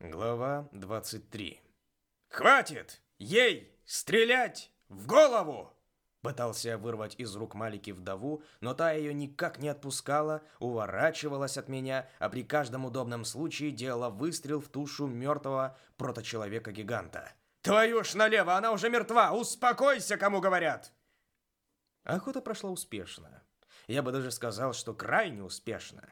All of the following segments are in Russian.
Глава 23. «Хватит! Ей! Стрелять! В голову!» Пытался вырвать из рук Малики вдову, но та ее никак не отпускала, уворачивалась от меня, а при каждом удобном случае делала выстрел в тушу мертвого проточеловека-гиганта. «Твою ж налево, она уже мертва! Успокойся, кому говорят!» Охота прошла успешно. Я бы даже сказал, что крайне успешно.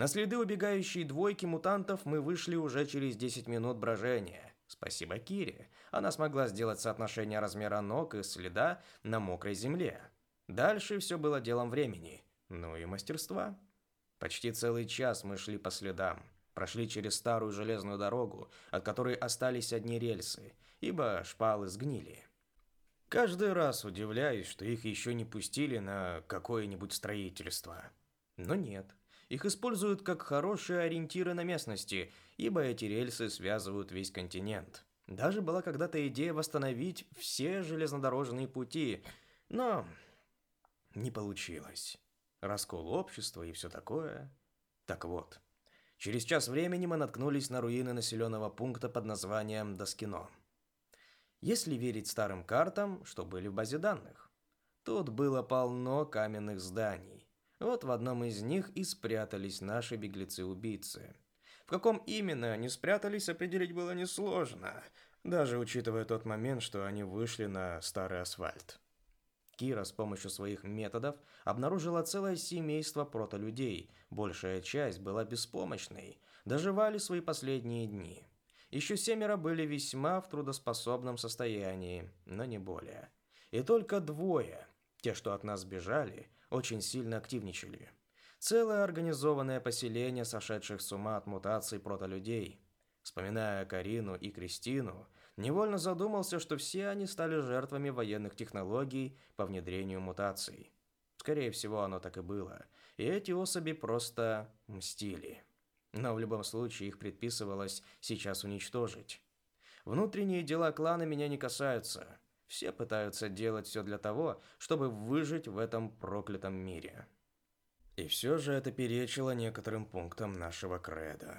На следы убегающей двойки мутантов мы вышли уже через 10 минут брожения. Спасибо Кире. Она смогла сделать соотношение размера ног и следа на мокрой земле. Дальше все было делом времени. Ну и мастерства. Почти целый час мы шли по следам. Прошли через старую железную дорогу, от которой остались одни рельсы, ибо шпалы сгнили. Каждый раз удивляюсь, что их еще не пустили на какое-нибудь строительство. Но нет. Их используют как хорошие ориентиры на местности, ибо эти рельсы связывают весь континент. Даже была когда-то идея восстановить все железнодорожные пути, но не получилось. Раскол общества и все такое. Так вот, через час времени мы наткнулись на руины населенного пункта под названием Доскино. Если верить старым картам, что были в базе данных. Тут было полно каменных зданий. Вот в одном из них и спрятались наши беглецы-убийцы. В каком именно они спрятались, определить было несложно, даже учитывая тот момент, что они вышли на старый асфальт. Кира с помощью своих методов обнаружила целое семейство протолюдей. Большая часть была беспомощной, доживали свои последние дни. Еще семеро были весьма в трудоспособном состоянии, но не более. И только двое, те, что от нас бежали, очень сильно активничали. Целое организованное поселение сошедших с ума от мутаций протолюдей. Вспоминая Карину и Кристину, невольно задумался, что все они стали жертвами военных технологий по внедрению мутаций. Скорее всего, оно так и было. И эти особи просто мстили. Но в любом случае их предписывалось сейчас уничтожить. Внутренние дела клана меня не касаются. Все пытаются делать все для того, чтобы выжить в этом проклятом мире. И все же это перечило некоторым пунктам нашего креда.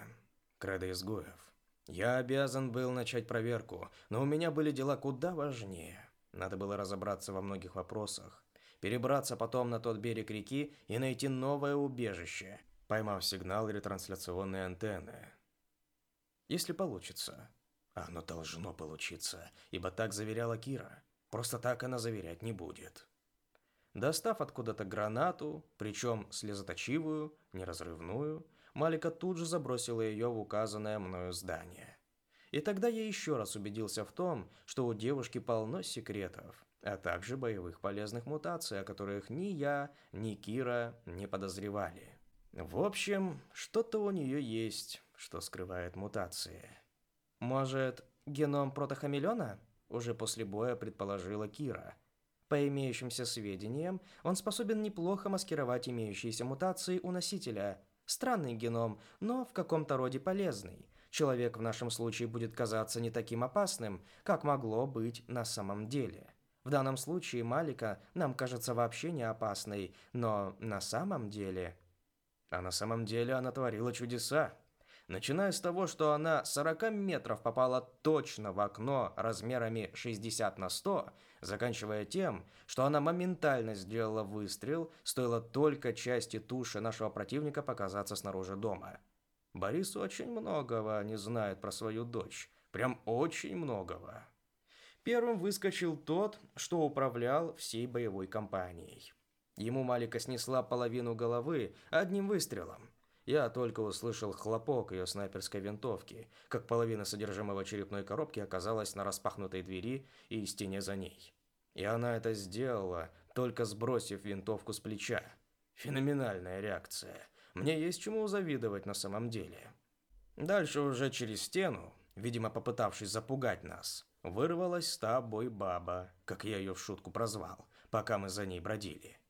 Кредо изгоев. Я обязан был начать проверку, но у меня были дела куда важнее. Надо было разобраться во многих вопросах, перебраться потом на тот берег реки и найти новое убежище, поймав сигнал ретрансляционной антенны. Если получится. Оно должно получиться, ибо так заверяла Кира. Просто так она заверять не будет. Достав откуда-то гранату, причем слезоточивую, неразрывную, Малика тут же забросила ее в указанное мною здание. И тогда я еще раз убедился в том, что у девушки полно секретов, а также боевых полезных мутаций, о которых ни я, ни Кира не подозревали. В общем, что-то у нее есть, что скрывает мутации. Может, геном протохамелеона? Уже после боя предположила Кира. По имеющимся сведениям, он способен неплохо маскировать имеющиеся мутации у носителя. Странный геном, но в каком-то роде полезный. Человек в нашем случае будет казаться не таким опасным, как могло быть на самом деле. В данном случае Малика нам кажется вообще не опасной, но на самом деле... А на самом деле она творила чудеса. Начиная с того, что она 40 метров попала точно в окно размерами 60 на 100, заканчивая тем, что она моментально сделала выстрел, стоило только части туши нашего противника показаться снаружи дома. Борис очень многого не знает про свою дочь. Прям очень многого. Первым выскочил тот, что управлял всей боевой компанией. Ему Малика снесла половину головы одним выстрелом. Я только услышал хлопок ее снайперской винтовки, как половина содержимого черепной коробки оказалась на распахнутой двери и стене за ней. И она это сделала, только сбросив винтовку с плеча. Феноменальная реакция. Мне есть чему завидовать на самом деле. Дальше уже через стену, видимо попытавшись запугать нас, вырвалась та бой-баба, как я ее в шутку прозвал, пока мы за ней бродили.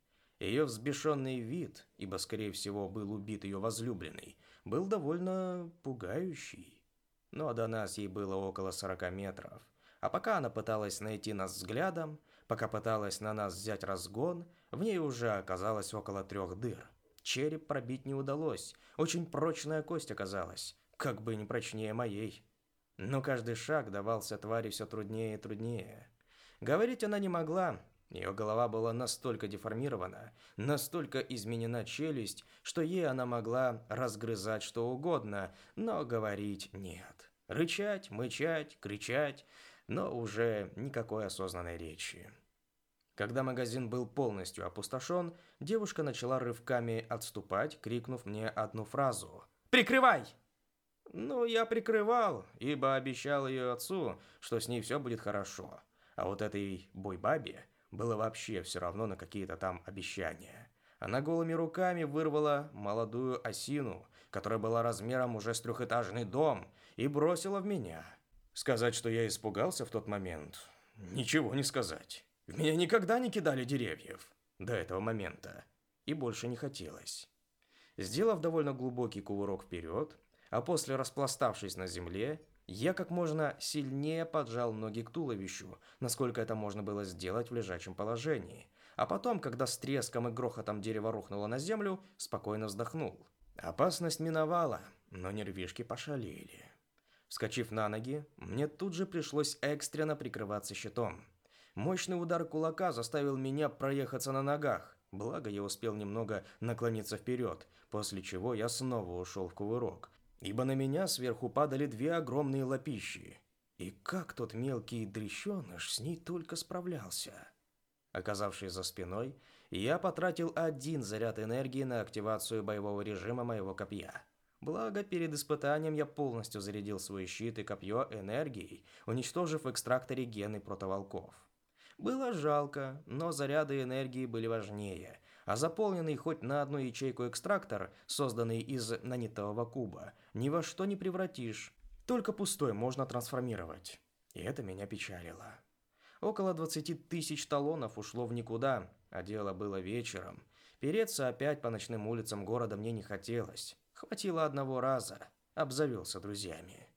Ее взбешенный вид, ибо, скорее всего, был убит ее возлюбленный, был довольно пугающий. Но до нас ей было около 40 метров. А пока она пыталась найти нас взглядом, пока пыталась на нас взять разгон, в ней уже оказалось около трех дыр. Череп пробить не удалось, очень прочная кость оказалась. как бы не прочнее моей. Но каждый шаг давался твари все труднее и труднее. Говорить она не могла, ее голова была настолько деформирована, настолько изменена челюсть, что ей она могла разгрызать что угодно, но говорить нет. Рычать, мычать, кричать, но уже никакой осознанной речи. Когда магазин был полностью опустошен, девушка начала рывками отступать, крикнув мне одну фразу. «Прикрывай!» Ну, я прикрывал, ибо обещал ее отцу, что с ней все будет хорошо. А вот этой бойбабе было вообще все равно на какие-то там обещания. Она голыми руками вырвала молодую осину, которая была размером уже с трехэтажный дом, и бросила в меня. Сказать, что я испугался в тот момент, ничего не сказать. В меня никогда не кидали деревьев до этого момента, и больше не хотелось. Сделав довольно глубокий кувырок вперед, а после распластавшись на земле, я как можно сильнее поджал ноги к туловищу, насколько это можно было сделать в лежачем положении. А потом, когда с треском и грохотом дерево рухнуло на землю, спокойно вздохнул. Опасность миновала, но нервишки пошалили. Вскочив на ноги, мне тут же пришлось экстренно прикрываться щитом. Мощный удар кулака заставил меня проехаться на ногах. Благо, я успел немного наклониться вперед, после чего я снова ушел в кувырок, ибо на меня сверху падали две огромные лапищи. И как тот мелкий дрещеныш с ней только справлялся. Оказавшись за спиной, я потратил один заряд энергии на активацию боевого режима моего копья. Благо, перед испытанием я полностью зарядил свой щит и копье энергией, уничтожив в экстракторе гены протоволков. Было жалко, но заряды энергии были важнее, а заполненный хоть на одну ячейку экстрактор, созданный из нанитового куба, ни во что не превратишь. Только пустой можно трансформировать. И это меня печалило. Около 20 тысяч талонов ушло в никуда, а дело было вечером. Переться опять по ночным улицам города мне не хотелось. Хватило одного раза. Обзавелся друзьями.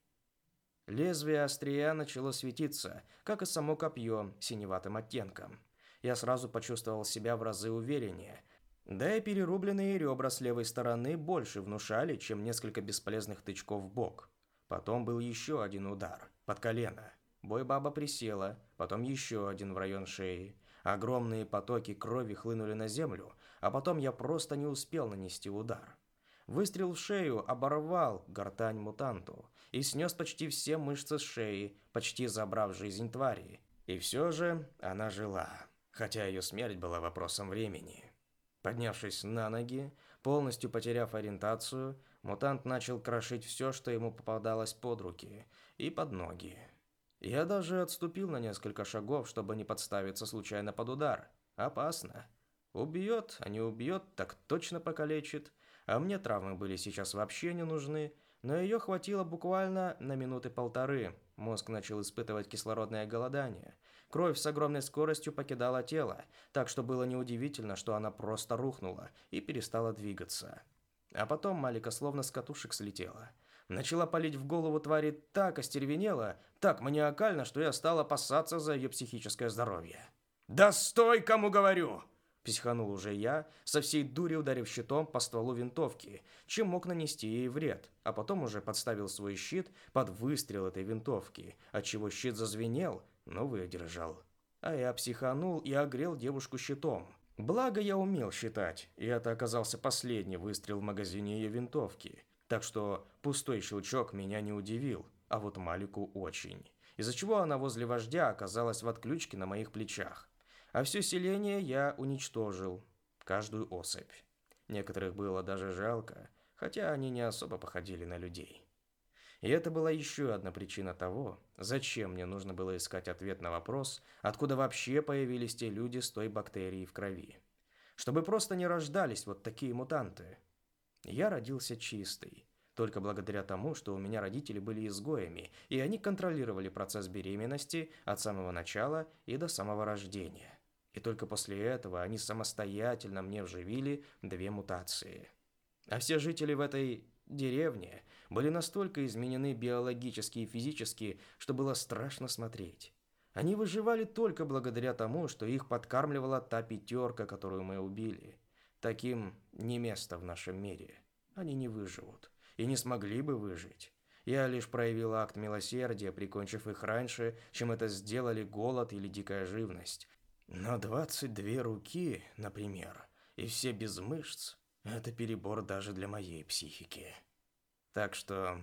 Лезвие острия начало светиться, как и само копье, синеватым оттенком. Я сразу почувствовал себя в разы увереннее. Да и перерубленные ребра с левой стороны больше внушали, чем несколько бесполезных тычков в бок. Потом был еще один удар, под колено. Бой-баба присела, потом еще один в район шеи. Огромные потоки крови хлынули на землю, а потом я просто не успел нанести удар. Выстрел в шею оборвал гортань мутанту и снес почти все мышцы с шеи, почти забрав жизнь твари. И все же она жила, хотя ее смерть была вопросом времени. Поднявшись на ноги, полностью потеряв ориентацию, мутант начал крошить все, что ему попадалось под руки и под ноги. Я даже отступил на несколько шагов, чтобы не подставиться случайно под удар. Опасно. Убьет, а не убьет, так точно покалечит – а мне травмы были сейчас вообще не нужны, но ее хватило буквально на минуты полторы. Мозг начал испытывать кислородное голодание. Кровь с огромной скоростью покидала тело, так что было неудивительно, что она просто рухнула и перестала двигаться. А потом Малика словно с катушек слетела. Начала палить в голову твари так остервенела, так маниакально, что я стал опасаться за ее психическое здоровье. «Да стой, кому говорю!» Психанул уже я, со всей дури ударив щитом по стволу винтовки, чем мог нанести ей вред, а потом уже подставил свой щит под выстрел этой винтовки, отчего щит зазвенел, но выдержал. А я психанул и огрел девушку щитом. Благо я умел считать, и это оказался последний выстрел в магазине ее винтовки. Так что пустой щелчок меня не удивил, а вот Малику очень. Из-за чего она возле вождя оказалась в отключке на моих плечах. А все селение я уничтожил, каждую особь. Некоторых было даже жалко, хотя они не особо походили на людей. И это была еще одна причина того, зачем мне нужно было искать ответ на вопрос, откуда вообще появились те люди с той бактерией в крови. Чтобы просто не рождались вот такие мутанты. Я родился чистый, только благодаря тому, что у меня родители были изгоями, и они контролировали процесс беременности от самого начала и до самого рождения. И только после этого они самостоятельно мне вживили две мутации. А все жители в этой деревне были настолько изменены биологически и физически, что было страшно смотреть. Они выживали только благодаря тому, что их подкармливала та пятерка, которую мы убили. Таким не место в нашем мире. Они не выживут. И не смогли бы выжить. Я лишь проявил акт милосердия, прикончив их раньше, чем это сделали голод или дикая живность. Но 22 руки, например, и все без мышц – это перебор даже для моей психики. Так что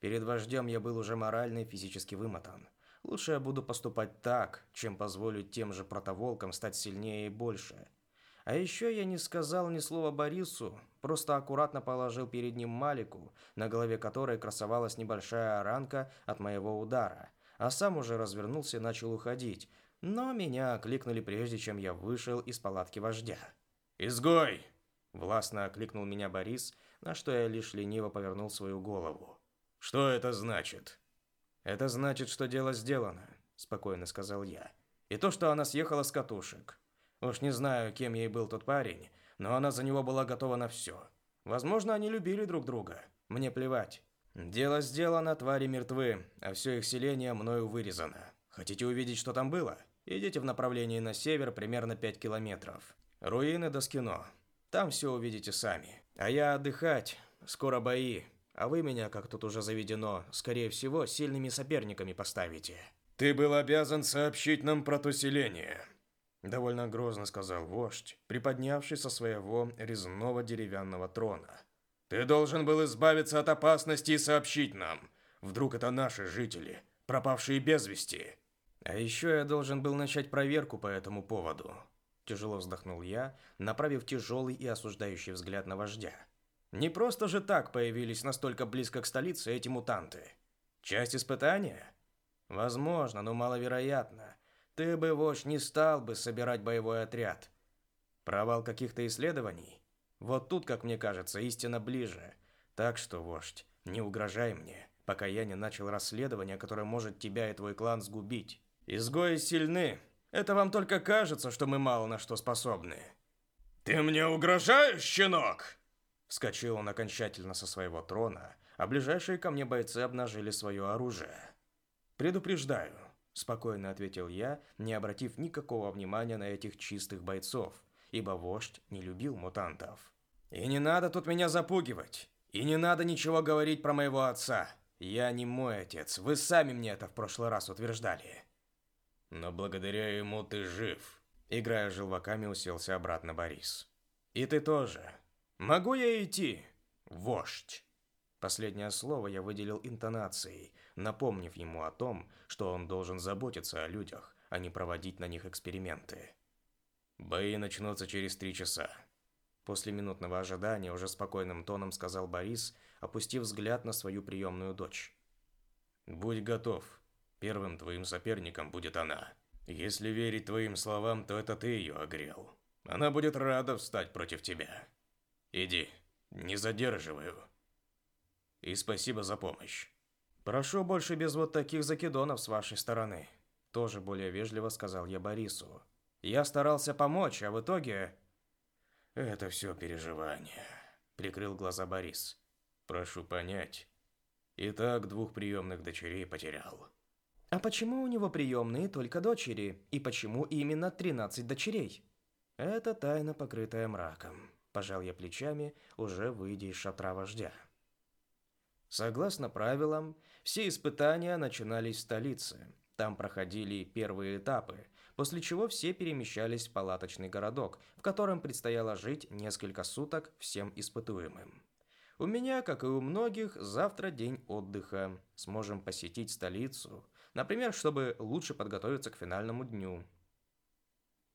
перед вождем я был уже морально и физически вымотан. Лучше я буду поступать так, чем позволю тем же протоволкам стать сильнее и больше. А еще я не сказал ни слова Борису, просто аккуратно положил перед ним Малику, на голове которой красовалась небольшая ранка от моего удара, а сам уже развернулся и начал уходить, но меня окликнули прежде, чем я вышел из палатки вождя. «Изгой!» – властно окликнул меня Борис, на что я лишь лениво повернул свою голову. «Что это значит?» «Это значит, что дело сделано», – спокойно сказал я. «И то, что она съехала с катушек. Уж не знаю, кем ей был тот парень, но она за него была готова на все. Возможно, они любили друг друга. Мне плевать. Дело сделано, твари мертвы, а все их селение мною вырезано. Хотите увидеть, что там было? Идите в направлении на север примерно 5 километров. Руины до Скино. Там все увидите сами. А я отдыхать. Скоро бои. А вы меня, как тут уже заведено, скорее всего, сильными соперниками поставите. Ты был обязан сообщить нам про то селение. Довольно грозно сказал вождь, приподнявший со своего резного деревянного трона. Ты должен был избавиться от опасности и сообщить нам. Вдруг это наши жители, пропавшие без вести. А еще я должен был начать проверку по этому поводу. Тяжело вздохнул я, направив тяжелый и осуждающий взгляд на вождя. Не просто же так появились настолько близко к столице эти мутанты. Часть испытания? Возможно, но маловероятно. Ты бы, вождь, не стал бы собирать боевой отряд. Провал каких-то исследований? Вот тут, как мне кажется, истина ближе. Так что, вождь, не угрожай мне, пока я не начал расследование, которое может тебя и твой клан сгубить. Изгои сильны. Это вам только кажется, что мы мало на что способны. Ты мне угрожаешь, щенок? Вскочил он окончательно со своего трона, а ближайшие ко мне бойцы обнажили свое оружие. Предупреждаю, спокойно ответил я, не обратив никакого внимания на этих чистых бойцов, ибо вождь не любил мутантов. И не надо тут меня запугивать. И не надо ничего говорить про моего отца. Я не мой отец. Вы сами мне это в прошлый раз утверждали. Но благодаря ему ты жив. Играя желваками, уселся обратно Борис. И ты тоже. Могу я идти, вождь? Последнее слово я выделил интонацией, напомнив ему о том, что он должен заботиться о людях, а не проводить на них эксперименты. Бои начнутся через три часа. После минутного ожидания уже спокойным тоном сказал Борис, опустив взгляд на свою приемную дочь. «Будь готов. Первым твоим соперником будет она. Если верить твоим словам, то это ты ее огрел. Она будет рада встать против тебя. Иди, не задерживаю. И спасибо за помощь. Прошу больше без вот таких закидонов с вашей стороны. Тоже более вежливо сказал я Борису. Я старался помочь, а в итоге... Это все переживания. Прикрыл глаза Борис. Прошу понять. И так двух приемных дочерей потерял. А почему у него приемные только дочери? И почему именно 13 дочерей? Это тайна, покрытая мраком. Пожал я плечами, уже выйдя из шатра вождя. Согласно правилам, все испытания начинались в столице. Там проходили первые этапы, после чего все перемещались в палаточный городок, в котором предстояло жить несколько суток всем испытуемым. У меня, как и у многих, завтра день отдыха. Сможем посетить столицу, Например, чтобы лучше подготовиться к финальному дню.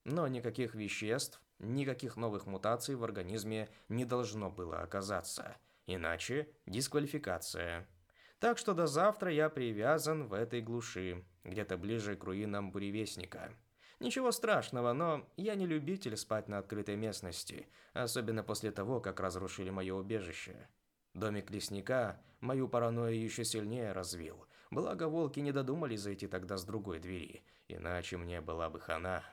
Но никаких веществ, никаких новых мутаций в организме не должно было оказаться. Иначе дисквалификация. Так что до завтра я привязан в этой глуши, где-то ближе к руинам буревестника. Ничего страшного, но я не любитель спать на открытой местности, особенно после того, как разрушили мое убежище. Домик лесника мою паранойю еще сильнее развил, Благо, волки не додумались зайти тогда с другой двери, иначе мне была бы хана.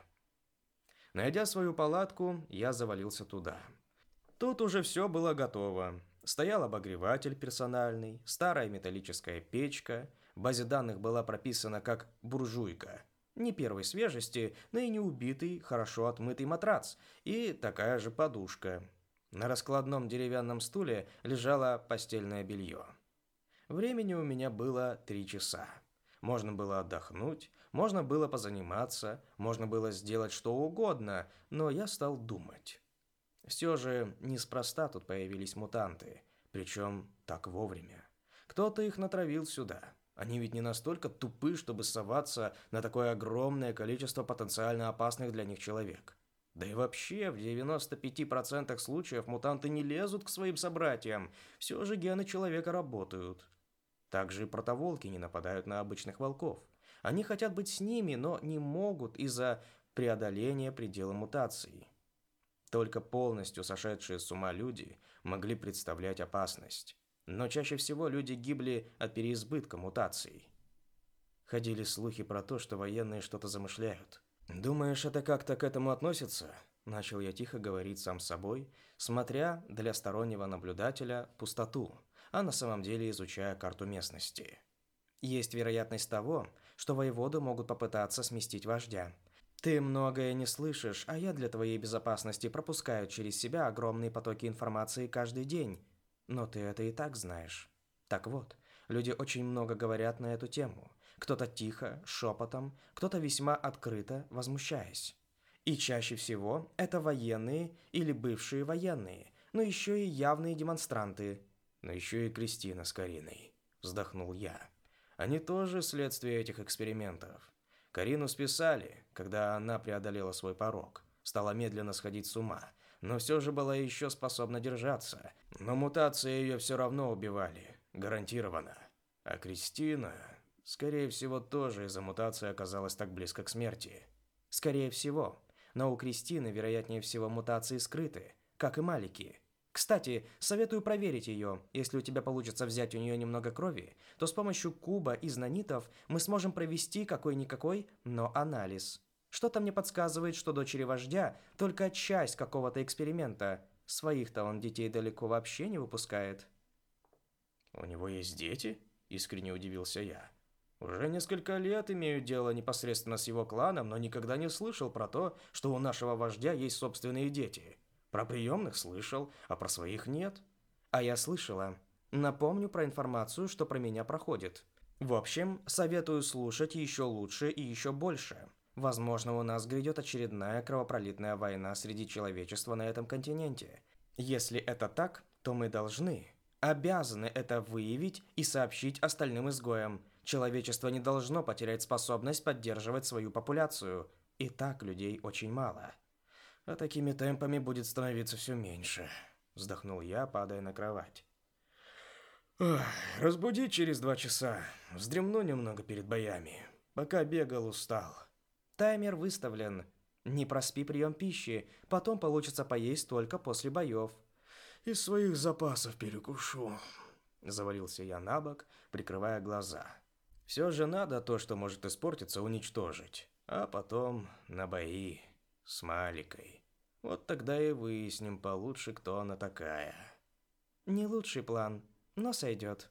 Найдя свою палатку, я завалился туда. Тут уже все было готово. Стоял обогреватель персональный, старая металлическая печка, в базе данных была прописана как «буржуйка», не первой свежести, но и не убитый, хорошо отмытый матрац и такая же подушка. На раскладном деревянном стуле лежало постельное белье. Времени у меня было три часа. Можно было отдохнуть, можно было позаниматься, можно было сделать что угодно, но я стал думать. Все же неспроста тут появились мутанты, причем так вовремя. Кто-то их натравил сюда. Они ведь не настолько тупы, чтобы соваться на такое огромное количество потенциально опасных для них человек. Да и вообще, в 95% случаев мутанты не лезут к своим собратьям. Все же гены человека работают. Также и протоволки не нападают на обычных волков. Они хотят быть с ними, но не могут из-за преодоления предела мутации. Только полностью сошедшие с ума люди могли представлять опасность. Но чаще всего люди гибли от переизбытка мутаций. Ходили слухи про то, что военные что-то замышляют. «Думаешь, это как-то к этому относится?» Начал я тихо говорить сам собой, смотря для стороннего наблюдателя пустоту, а на самом деле изучая карту местности. Есть вероятность того, что воеводы могут попытаться сместить вождя. Ты многое не слышишь, а я для твоей безопасности пропускаю через себя огромные потоки информации каждый день. Но ты это и так знаешь. Так вот, люди очень много говорят на эту тему. Кто-то тихо, шепотом, кто-то весьма открыто, возмущаясь. И чаще всего это военные или бывшие военные, но еще и явные демонстранты. Но еще и Кристина с Кариной. Вздохнул я. Они тоже следствие этих экспериментов. Карину списали, когда она преодолела свой порог, стала медленно сходить с ума, но все же была еще способна держаться. Но мутации ее все равно убивали, гарантированно. А Кристина, скорее всего, тоже из-за мутации оказалась так близко к смерти. Скорее всего. Но у Кристины, вероятнее всего, мутации скрыты, как и Малики. Кстати, советую проверить ее. Если у тебя получится взять у нее немного крови, то с помощью куба из нанитов мы сможем провести какой-никакой, но анализ. Что-то мне подсказывает, что дочери вождя только часть какого-то эксперимента. Своих-то он детей далеко вообще не выпускает. «У него есть дети?» – искренне удивился я. «Уже несколько лет имею дело непосредственно с его кланом, но никогда не слышал про то, что у нашего вождя есть собственные дети». Про приемных слышал, а про своих нет. А я слышала. Напомню про информацию, что про меня проходит. В общем, советую слушать еще лучше и еще больше. Возможно, у нас грядет очередная кровопролитная война среди человечества на этом континенте. Если это так, то мы должны, обязаны это выявить и сообщить остальным изгоям. Человечество не должно потерять способность поддерживать свою популяцию. И так людей очень мало. А такими темпами будет становиться все меньше. Вздохнул я, падая на кровать. Разбуди через два часа. Вздремну немного перед боями. Пока бегал, устал. Таймер выставлен. Не проспи прием пищи, потом получится поесть только после боев. Из своих запасов перекушу. Завалился я на бок, прикрывая глаза. Все же надо то, что может испортиться, уничтожить. А потом на бои с Маликой. Вот тогда и выясним получше, кто она такая. Не лучший план, но сойдет.